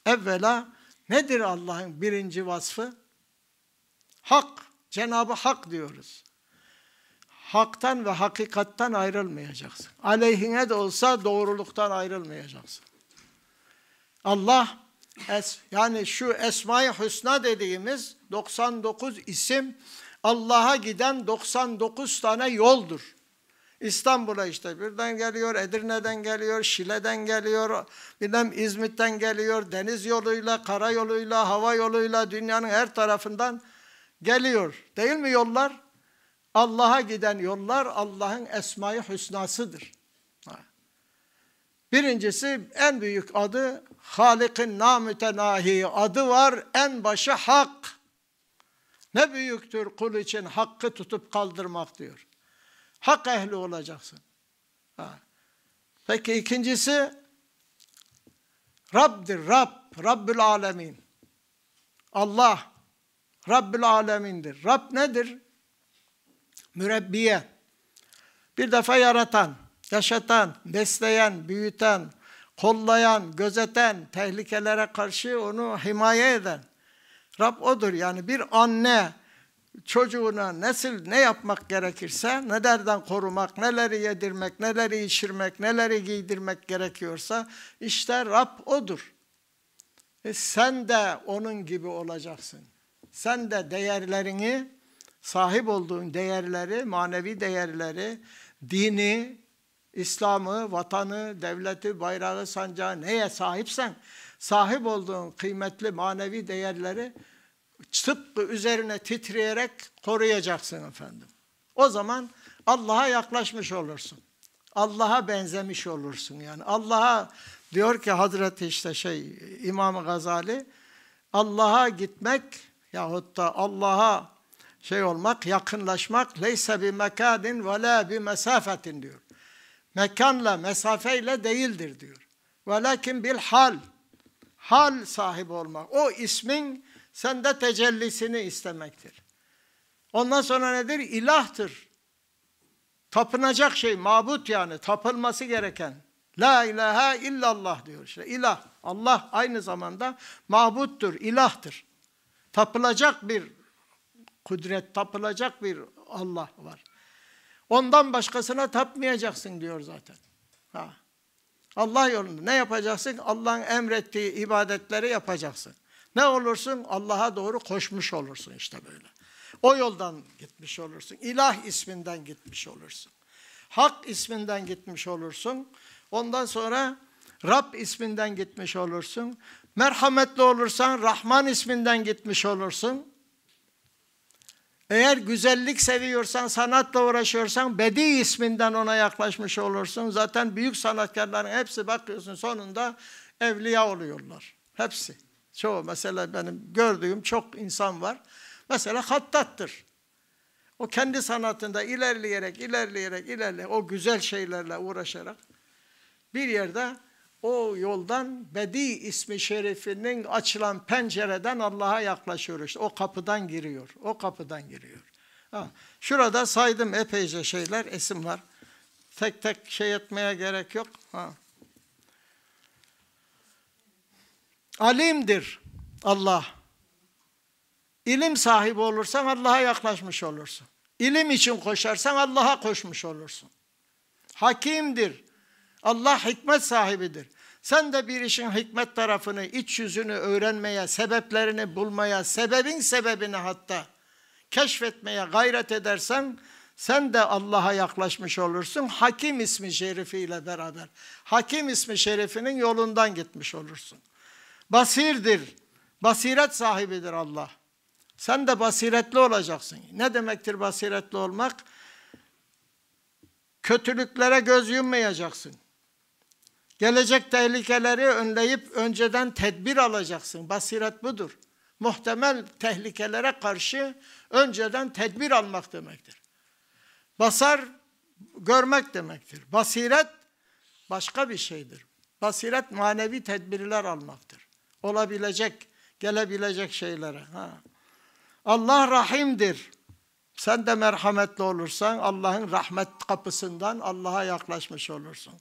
Evvela nedir Allah'ın birinci vasfı? Hak. Cenabı Hak diyoruz. Haktan ve hakikattan ayrılmayacaksın. Aleyhine de olsa doğruluktan ayrılmayacaksın. Allah es, yani şu Esma-i Hüsna dediğimiz 99 isim Allah'a giden 99 tane yoldur. İstanbul'a işte birden geliyor, Edirne'den geliyor, Şile'den geliyor, bilmem İzmit'ten geliyor, deniz yoluyla, kara yoluyla, hava yoluyla dünyanın her tarafından geliyor. Değil mi yollar? Allah'a giden yollar Allah'ın esmayı hüsnasıdır. Birincisi en büyük adı Halik'in namütenahi adı var. En başı hak. Ne büyüktür kul için hakkı tutup kaldırmak diyor. Hak ehli olacaksın. Ha. Peki ikincisi Rab'dir. Rab, Rabbül Alemin. Allah, Rabbül Alemin'dir. Rab nedir? Mürebbiye. Bir defa yaratan, yaşatan, besleyen, büyüten, kollayan, gözeten, tehlikelere karşı onu himaye eden. Rab odur yani bir anne çocuğuna nasıl ne yapmak gerekirse, nelerden korumak, neleri yedirmek, neleri içirmek, neleri giydirmek gerekiyorsa işte Rab odur. E sen de onun gibi olacaksın. Sen de değerlerini sahip olduğun değerleri, manevi değerleri, dini, İslam'ı, vatanı, devleti, bayrağı, sancağı neye sahipsen sahip olduğun kıymetli manevi değerleri tıpkı üzerine titreyerek koruyacaksın efendim. O zaman Allah'a yaklaşmış olursun. Allah'a benzemiş olursun yani. Allah'a diyor ki Hazreti işte şey İmam Gazali Allah'a gitmek yahut da Allah'a şey olmak, yakınlaşmak leyse bi mekadin ve la bi mesafetin diyor. Mekanla, mesafeyle değildir diyor. Velakin bil hal. Hal sahibi olmak. O ismin sende tecellisini istemektir. Ondan sonra nedir? İlahtır. Tapınacak şey, mabut yani, tapılması gereken. La ilahe illallah diyor işte. İlah. Allah aynı zamanda mabuttur, ilahtır. Tapılacak bir kudret, tapılacak bir Allah var. Ondan başkasına tapmayacaksın diyor zaten. Ha. Allah yolunda ne yapacaksın? Allah'ın emrettiği ibadetleri yapacaksın. Ne olursun? Allah'a doğru koşmuş olursun işte böyle. O yoldan gitmiş olursun. İlah isminden gitmiş olursun. Hak isminden gitmiş olursun. Ondan sonra Rab isminden gitmiş olursun. Merhametli olursan Rahman isminden gitmiş olursun. Eğer güzellik seviyorsan, sanatla uğraşıyorsan Bedi isminden ona yaklaşmış olursun. Zaten büyük sanatkarların hepsi bakıyorsun sonunda evliya oluyorlar. Hepsi. Çoğu mesela benim gördüğüm çok insan var. Mesela hattattır. O kendi sanatında ilerleyerek, ilerleyerek, ilerleyerek, o güzel şeylerle uğraşarak bir yerde o yoldan Bedi ismi şerifinin açılan pencereden Allah'a yaklaşıyor işte. O kapıdan giriyor. O kapıdan giriyor. Ha. Şurada saydım epeyce şeyler, isim var. Tek tek şey etmeye gerek yok. Ha. Alimdir Allah. İlim sahibi olursan Allah'a yaklaşmış olursun. İlim için koşarsan Allah'a koşmuş olursun. Hakimdir. Allah hikmet sahibidir. Sen de bir işin hikmet tarafını, iç yüzünü öğrenmeye, sebeplerini bulmaya, sebebin sebebini hatta keşfetmeye gayret edersen sen de Allah'a yaklaşmış olursun. Hakim ismi şerifiyle beraber. Hakim ismi şerifinin yolundan gitmiş olursun. Basirdir. Basiret sahibidir Allah. Sen de basiretli olacaksın. Ne demektir basiretli olmak? Kötülüklere göz yummayacaksın. Gelecek tehlikeleri önleyip önceden tedbir alacaksın. Basiret budur. Muhtemel tehlikelere karşı önceden tedbir almak demektir. Basar görmek demektir. Basiret başka bir şeydir. Basiret manevi tedbirler almaktır. Olabilecek, gelebilecek şeylere. Ha. Allah rahimdir. Sen de merhametli olursan Allah'ın rahmet kapısından Allah'a yaklaşmış olursun.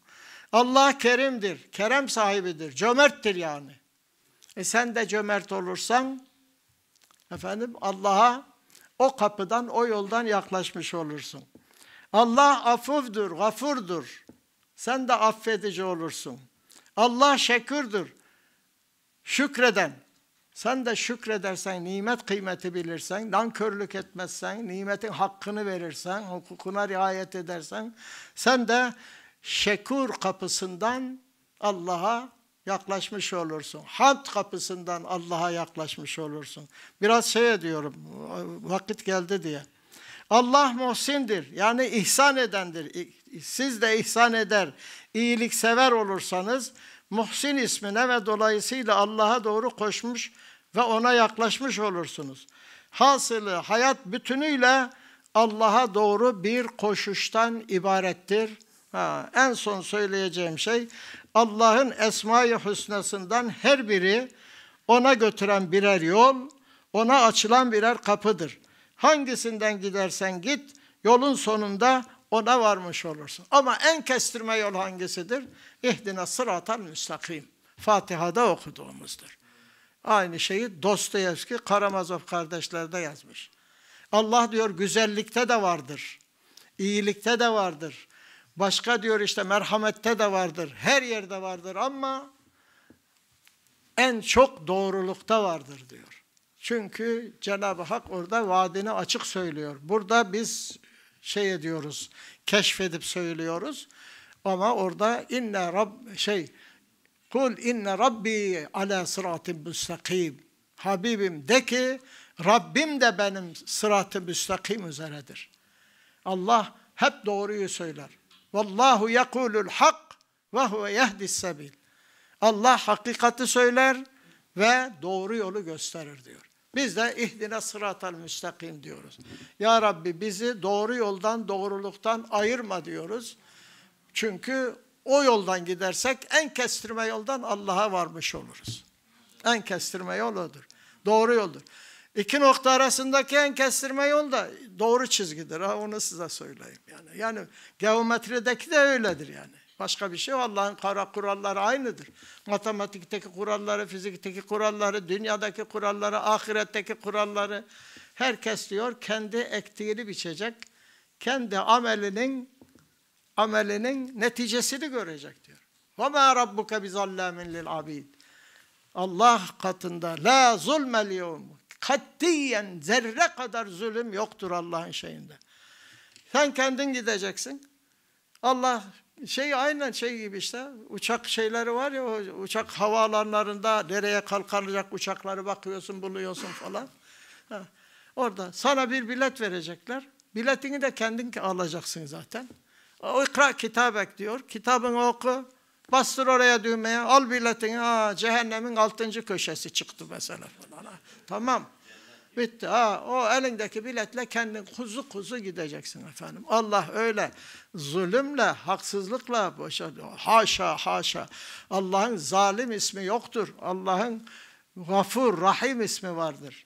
Allah kerimdir, kerem sahibidir, cömerttir yani. E sen de cömert olursan efendim Allah'a o kapıdan, o yoldan yaklaşmış olursun. Allah afuvdur, gafurdur. Sen de affedici olursun. Allah şekürdür, şükreden. Sen de şükredersen, nimet kıymeti bilirsen, nankörlük etmezsen, nimetin hakkını verirsen, hukukuna riayet edersen, sen de şekur kapısından Allah'a yaklaşmış olursun. Hamd kapısından Allah'a yaklaşmış olursun. Biraz şey ediyorum, vakit geldi diye. Allah muhsindir, yani ihsan edendir. Siz de ihsan eder, iyilik sever olursanız, Muhsin ismine ve dolayısıyla Allah'a doğru koşmuş ve ona yaklaşmış olursunuz. Hasılı hayat bütünüyle Allah'a doğru bir koşuştan ibarettir. Ha, en son söyleyeceğim şey Allah'ın Esma-i Hüsna'sından her biri ona götüren birer yol, ona açılan birer kapıdır. Hangisinden gidersen git, yolun sonunda ona varmış olursun. Ama en kestirme yol hangisidir? İhdina sıratal müstakim. Fatiha'da okuduğumuzdur. Aynı şeyi Dostoyevski Karamazov kardeşlerde yazmış. Allah diyor güzellikte de vardır. iyilikte de vardır. Başka diyor işte merhamette de vardır. Her yerde vardır ama en çok doğrulukta vardır diyor. Çünkü Cenab-ı Hak orada vaadini açık söylüyor. Burada biz şey ediyoruz, keşfedip söylüyoruz. Ama orada inne rab şey kul inne rabbi ala sıratin müstakim. Habibim de ki Rabbim de benim sırat-ı müstakim üzeredir. Allah hep doğruyu söyler. Vallahu yekulul hak ve huve yehdis sebil. Allah hakikati söyler ve doğru yolu gösterir diyor. Biz de ihdine sıratal müstakim diyoruz. Ya Rabbi bizi doğru yoldan, doğruluktan ayırma diyoruz. Çünkü o yoldan gidersek en kestirme yoldan Allah'a varmış oluruz. En kestirme yol odur. Doğru yoldur. İki nokta arasındaki en kestirme yol da doğru çizgidir. Ha, onu size söyleyeyim. Yani, yani geometrideki de öyledir yani. Başka bir şey Allah'ın kara kuralları aynıdır. Matematikteki kuralları, fizikteki kuralları, dünyadaki kuralları, ahiretteki kuralları. Herkes diyor kendi ektiğini biçecek. Kendi amelinin amelinin neticesini görecek diyor. Ve ma rabbuke bizallamin lil abid. Allah katında la zulmel yevm. Katiyen zerre kadar zulüm yoktur Allah'ın şeyinde. Sen kendin gideceksin. Allah şey aynen şey gibi işte uçak şeyleri var ya uçak havaalanlarında nereye kalkacak uçakları bakıyorsun buluyorsun falan. Ha, orada sana bir bilet verecekler. Biletini de kendin alacaksın zaten. O ikra kitabek diyor. Kitabını oku. Bastır oraya düğmeye. Al biletini. Ha, cehennemin altıncı köşesi çıktı mesela falan. Ha, tamam. Bitti. Ha, o elindeki biletle kendin kuzu kuzu gideceksin efendim. Allah öyle zulümle, haksızlıkla boşa haşa haşa. Allah'ın zalim ismi yoktur. Allah'ın gafur, rahim ismi vardır.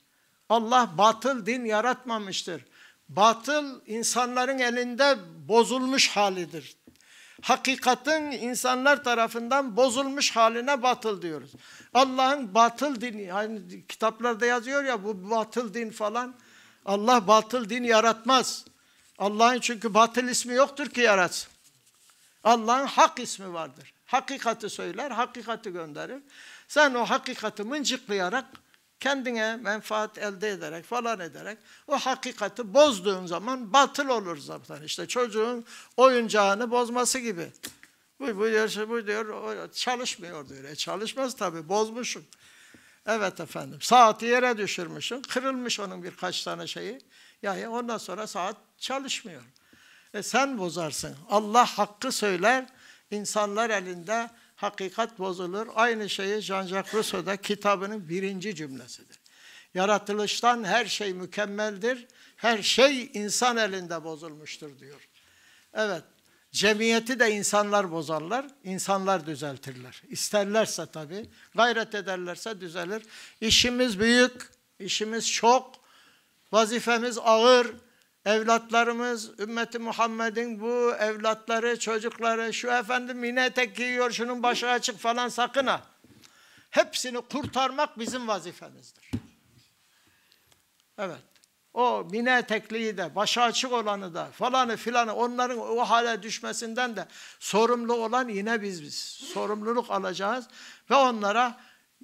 Allah batıl din yaratmamıştır. Batıl insanların elinde bozulmuş halidir. Hakikatin insanlar tarafından bozulmuş haline batıl diyoruz. Allah'ın batıl dini, yani kitaplarda yazıyor ya bu batıl din falan. Allah batıl din yaratmaz. Allah'ın çünkü batıl ismi yoktur ki yaratsın. Allah'ın hak ismi vardır. Hakikati söyler, hakikati gönderir. Sen o hakikati mıncıklayarak kendine menfaat elde ederek falan ederek o hakikati bozduğun zaman batıl olur zaten. İşte çocuğun oyuncağını bozması gibi. Bu, bu diyor, bu diyor çalışmıyor diyor. E çalışmaz tabii bozmuşum. Evet efendim saati yere düşürmüşüm. Kırılmış onun birkaç tane şeyi. Yani ondan sonra saat çalışmıyor. E sen bozarsın. Allah hakkı söyler. insanlar elinde hakikat bozulur. Aynı şeyi Jean-Jacques Rousseau'da kitabının birinci cümlesidir. Yaratılıştan her şey mükemmeldir. Her şey insan elinde bozulmuştur diyor. Evet, cemiyeti de insanlar bozarlar, insanlar düzeltirler. İsterlerse tabii, gayret ederlerse düzelir. İşimiz büyük, işimiz çok, vazifemiz ağır, Evlatlarımız, ümmeti Muhammed'in bu evlatları, çocukları, şu efendim mini etek giyiyor, şunun başı açık falan sakın ha. Hepsini kurtarmak bizim vazifemizdir. Evet. O mini etekliyi de, başı açık olanı da, falanı filanı, onların o hale düşmesinden de sorumlu olan yine biz biz. Sorumluluk alacağız ve onlara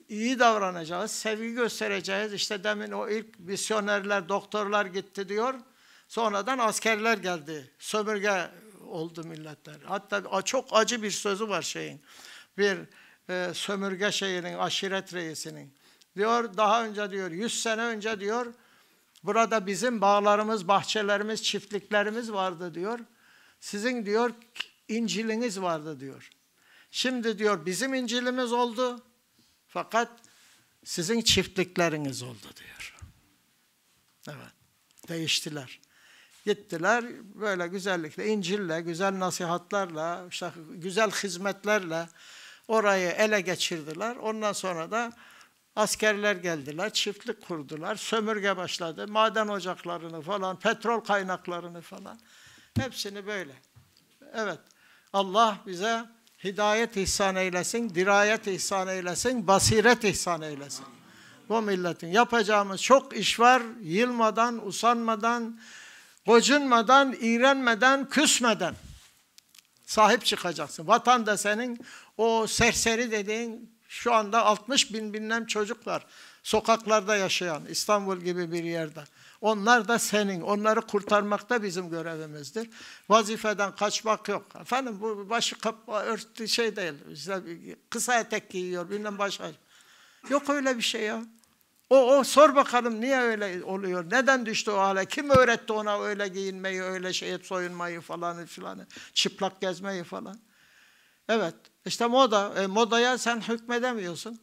iyi davranacağız, sevgi göstereceğiz. İşte demin o ilk misyonerler, doktorlar gitti diyor. Sonradan askerler geldi. Sömürge oldu milletler. Hatta çok acı bir sözü var şeyin. Bir e, sömürge şeyinin, aşiret reisinin. Diyor daha önce diyor 100 sene önce diyor burada bizim bağlarımız, bahçelerimiz, çiftliklerimiz vardı diyor. Sizin diyor inciliniz vardı diyor. Şimdi diyor bizim incilimiz oldu fakat sizin çiftlikleriniz oldu diyor. Evet. Değiştiler. Gittiler böyle güzellikle, İncil'le, güzel nasihatlarla, işte güzel hizmetlerle orayı ele geçirdiler. Ondan sonra da askerler geldiler, çiftlik kurdular, sömürge başladı, maden ocaklarını falan, petrol kaynaklarını falan. Hepsini böyle. Evet, Allah bize hidayet ihsan eylesin, dirayet ihsan eylesin, basiret ihsan eylesin. Bu milletin yapacağımız çok iş var, yılmadan, usanmadan, gocunmadan, iğrenmeden, küsmeden sahip çıkacaksın. Vatan da senin o serseri dediğin şu anda 60 bin binlem çocuk var. Sokaklarda yaşayan, İstanbul gibi bir yerde. Onlar da senin. Onları kurtarmak da bizim görevimizdir. Vazifeden kaçmak yok. Efendim bu başı kap örtü şey değil. İşte kısa etek giyiyor, bilmem başka. Yok öyle bir şey ya. O, o sor bakalım niye öyle oluyor? Neden düştü o hale? Kim öğretti ona öyle giyinmeyi, öyle şey soyunmayı falan filan, çıplak gezmeyi falan? Evet, işte moda. E, modaya sen hükmedemiyorsun.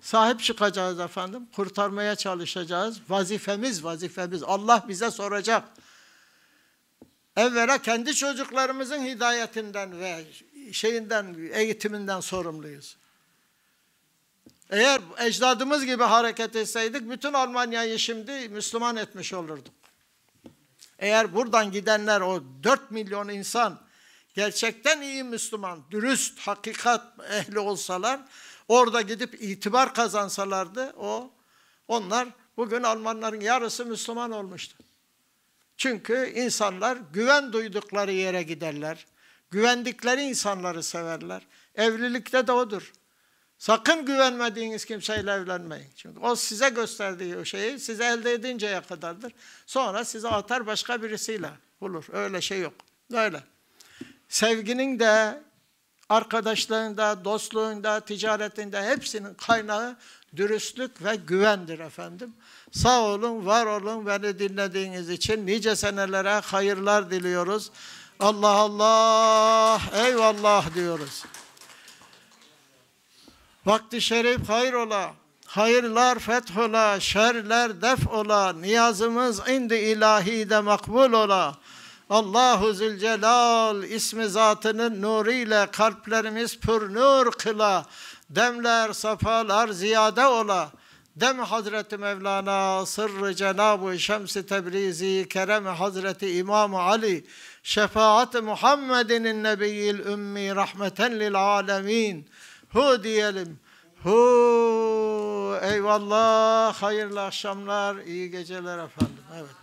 Sahip çıkacağız efendim. Kurtarmaya çalışacağız. Vazifemiz, vazifemiz. Allah bize soracak. Evvela kendi çocuklarımızın hidayetinden ve şeyinden, eğitiminden sorumluyuz. Eğer ecdadımız gibi hareket etseydik bütün Almanya'yı şimdi Müslüman etmiş olurduk. Eğer buradan gidenler o 4 milyon insan gerçekten iyi Müslüman, dürüst, hakikat ehli olsalar, orada gidip itibar kazansalardı o onlar bugün Almanların yarısı Müslüman olmuştu. Çünkü insanlar güven duydukları yere giderler. Güvendikleri insanları severler. Evlilikte de odur. Sakın güvenmediğiniz kimseyle evlenmeyin. Çünkü o size gösterdiği o şeyi size elde edinceye kadardır. Sonra size atar başka birisiyle bulur. Öyle şey yok. Öyle. Sevginin de, arkadaşlığında, dostluğunda, ticaretinde hepsinin kaynağı dürüstlük ve güvendir efendim. Sağ olun, var olun beni dinlediğiniz için nice senelere hayırlar diliyoruz. Allah Allah, eyvallah diyoruz. Vakti şerif hayır ola, hayırlar fethola, şerler def ola, niyazımız indi ilahi de makbul ola. Allahu Zülcelal ismi zatının nuruyla kalplerimiz pür nur kıla. Demler, safalar ziyade ola. Dem Hazreti Mevlana sırrı Cenab-ı Şems-i Tebrizi Kerem Hazreti İmam Ali şefaat Muhammed'in Nebiyyil Ümmi rahmeten lil alemin. Hu diyelim. Hu eyvallah hayırlı akşamlar iyi geceler efendim. Evet.